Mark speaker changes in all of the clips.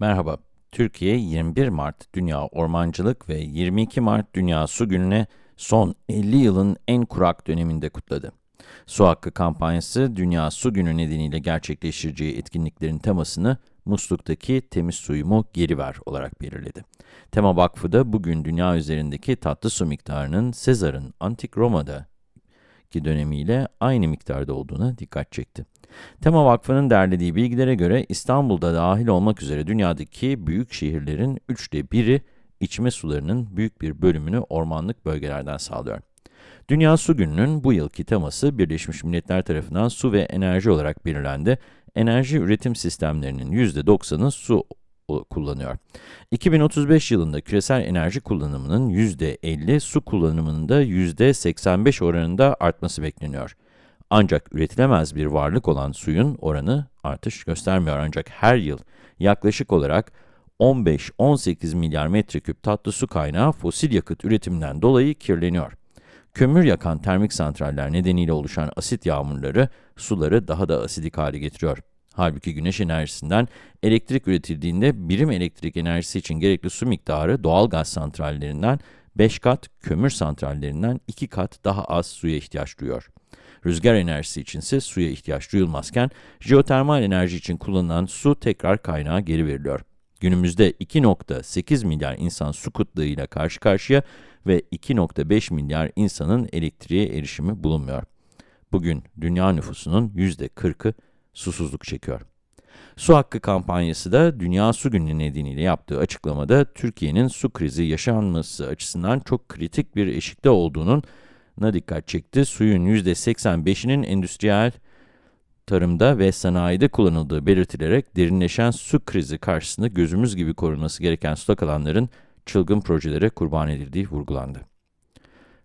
Speaker 1: Merhaba. Türkiye 21 Mart Dünya Ormancılık ve 22 Mart Dünya Su Günü'ne son 50 yılın en kurak döneminde kutladı. Su Hakkı kampanyası Dünya Su Günü nedeniyle gerçekleştireceği etkinliklerin temasını musluktaki temiz suyumu geri ver olarak belirledi. Tema Vakfı da bugün dünya üzerindeki tatlı su miktarının Sezar'ın Antik Roma'da ki dönemiyle aynı miktarda olduğuna dikkat çekti. Tema Vakfı'nın derlediği bilgilere göre İstanbul'da dahil olmak üzere dünyadaki büyük şehirlerin üçte biri içme sularının büyük bir bölümünü ormanlık bölgelerden sağlıyor. Dünya Su Günü'nün bu yılki teması Birleşmiş Milletler tarafından su ve enerji olarak belirlendi. Enerji üretim sistemlerinin %90'ı su kullanıyor. 2035 yılında küresel enerji kullanımının %50, su kullanımının da %85 oranında artması bekleniyor. Ancak üretilemez bir varlık olan suyun oranı artış göstermiyor. Ancak her yıl yaklaşık olarak 15-18 milyar metreküp tatlı su kaynağı fosil yakıt üretiminden dolayı kirleniyor. Kömür yakan termik santraller nedeniyle oluşan asit yağmurları suları daha da asidik hale getiriyor. Halbuki güneş enerjisinden elektrik üretildiğinde birim elektrik enerjisi için gerekli su miktarı doğal gaz santrallerinden 5 kat, kömür santrallerinden 2 kat daha az suya ihtiyaç duyuyor. Rüzgar enerjisi içinse suya ihtiyaç duyulmazken, jeotermal enerji için kullanılan su tekrar kaynağa geri veriliyor. Günümüzde 2.8 milyar insan su kıtlığıyla karşı karşıya ve 2.5 milyar insanın elektriğe erişimi bulunmuyor. Bugün dünya nüfusunun %40'ı susuzluk çekiyor. Su Hakkı kampanyası da Dünya Su Günü nedeniyle yaptığı açıklamada Türkiye'nin su krizi yaşanması açısından çok kritik bir eşikte olduğunun na dikkat çekti. Suyun %85'inin endüstriyel tarımda ve sanayide kullanıldığı belirtilerek derinleşen su krizi karşısında gözümüz gibi korunması gereken sulak alanların çılgın projelere kurban edildiği vurgulandı.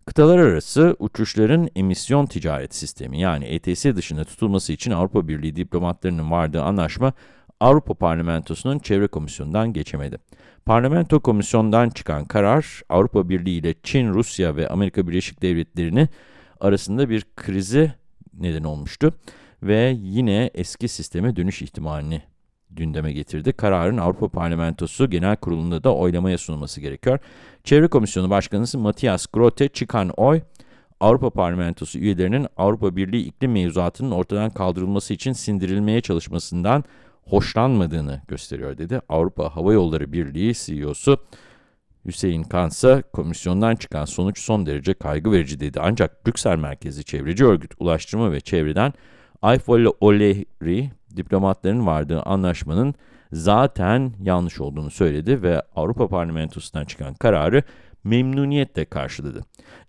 Speaker 1: Kıtalar arası uçuşların emisyon ticaret sistemi yani ETS dışında tutulması için Avrupa Birliği diplomatlarının vardığı anlaşma Avrupa Parlamentosu'nun Çevre Komisyonu'ndan geçemedi. Parlamento Komisyonu'ndan çıkan karar, Avrupa Birliği ile Çin, Rusya ve Amerika Birleşik Devletleri'nin arasında bir krizi neden olmuştu ve yine eski sisteme dönüş ihtimalini gündeme getirdi. Kararın Avrupa Parlamentosu Genel Kurulu'nda da oylamaya sunulması gerekiyor. Çevre Komisyonu Başkanı Matthias Grote çıkan oy, Avrupa Parlamentosu üyelerinin Avrupa Birliği iklim mevzuatının ortadan kaldırılması için sindirilmeye çalışmasından hoşlanmadığını gösteriyor dedi. Avrupa Hava Yolları Birliği CEO'su Hüseyin Kansa, komisyondan çıkan sonuç son derece kaygı verici dedi. Ancak Brüksel merkezi çevreci örgüt Ulaştırma ve Çevreden Ayfolle Oleri, diplomatların vardığı anlaşmanın zaten yanlış olduğunu söyledi ve Avrupa Parlamentosu'ndan çıkan kararı memnuniyetle karşıladı.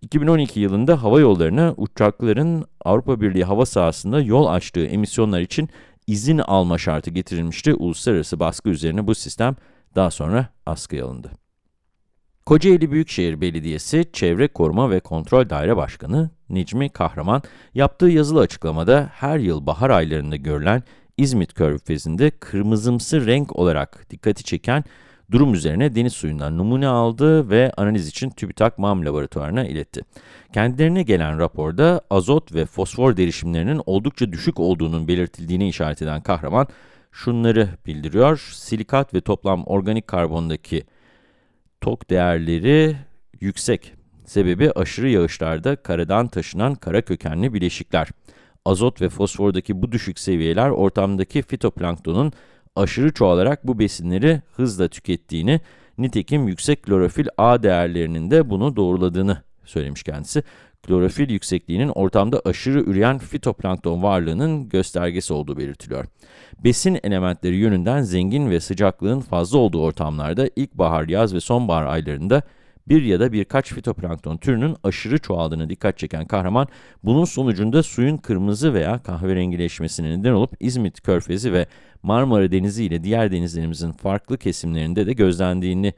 Speaker 1: 2012 yılında hava yollarına uçakların Avrupa Birliği hava sahasında yol açtığı emisyonlar için izin alma şartı getirilmişti. Uluslararası baskı üzerine bu sistem daha sonra askıya alındı. Kocaeli Büyükşehir Belediyesi Çevre Koruma ve Kontrol Daire Başkanı Necmi Kahraman yaptığı yazılı açıklamada her yıl bahar aylarında görülen İzmit Körfezi'nde kırmızımsı renk olarak dikkati çeken durum üzerine deniz suyundan numune aldı ve analiz için TÜBİTAK MAM laboratuvarına iletti. Kendilerine gelen raporda azot ve fosfor derişimlerinin oldukça düşük olduğunun belirtildiğini işaret eden kahraman şunları bildiriyor. Silikat ve toplam organik karbondaki tok değerleri yüksek. Sebebi aşırı yağışlarda karadan taşınan kara kökenli bileşikler. Azot ve fosfordaki bu düşük seviyeler ortamdaki fitoplanktonun aşırı çoğalarak bu besinleri hızla tükettiğini, nitekim yüksek klorofil A değerlerinin de bunu doğruladığını söylemiş kendisi. Klorofil yüksekliğinin ortamda aşırı üreyen fitoplankton varlığının göstergesi olduğu belirtiliyor. Besin elementleri yönünden zengin ve sıcaklığın fazla olduğu ortamlarda ilkbahar, yaz ve sonbahar aylarında bir ya da birkaç fitoplankton türünün aşırı çoğaldığını dikkat çeken kahraman, bunun sonucunda suyun kırmızı veya kahverengileşmesine neden olup İzmit Körfezi ve Marmara Denizi ile diğer denizlerimizin farklı kesimlerinde de gözlendiğini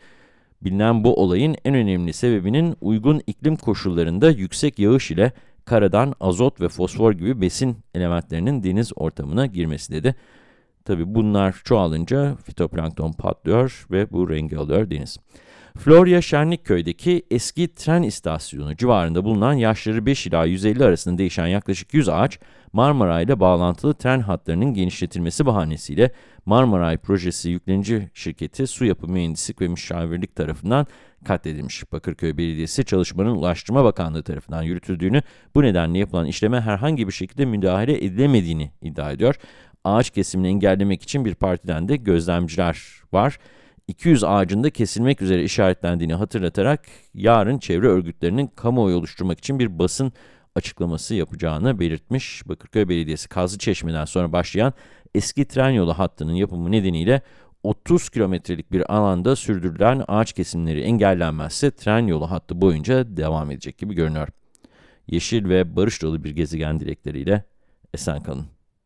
Speaker 1: Bilinen bu olayın en önemli sebebinin uygun iklim koşullarında yüksek yağış ile karadan azot ve fosfor gibi besin elementlerinin deniz ortamına girmesi dedi. Tabi bunlar çoğalınca fitoplankton patlıyor ve bu rengi alıyor deniz. Florya Şenlikköy'deki eski tren istasyonu civarında bulunan yaşları 5 ila 150 arasında değişen yaklaşık 100 ağaç, Marmara ile bağlantılı tren hatlarının genişletilmesi bahanesiyle Marmaray Projesi yüklenici şirketi Su Yapı Mühendislik ve Müşavirlik tarafından katledilmiş. Bakırköy Belediyesi çalışmanın Ulaştırma Bakanlığı tarafından yürütüldüğünü, bu nedenle yapılan işleme herhangi bir şekilde müdahale edilemediğini iddia ediyor. Ağaç kesimini engellemek için bir partiden de gözlemciler var. 200 ağacın da kesilmek üzere işaretlendiğini hatırlatarak yarın çevre örgütlerinin kamuoyu oluşturmak için bir basın açıklaması yapacağını belirtmiş. Bakırköy Belediyesi Kazlı Çeşme'den sonra başlayan eski tren yolu hattının yapımı nedeniyle 30 kilometrelik bir alanda sürdürülen ağaç kesimleri engellenmezse tren yolu hattı boyunca devam edecek gibi görünüyor. Yeşil ve barış dolu bir gezegen dilekleriyle esen kalın.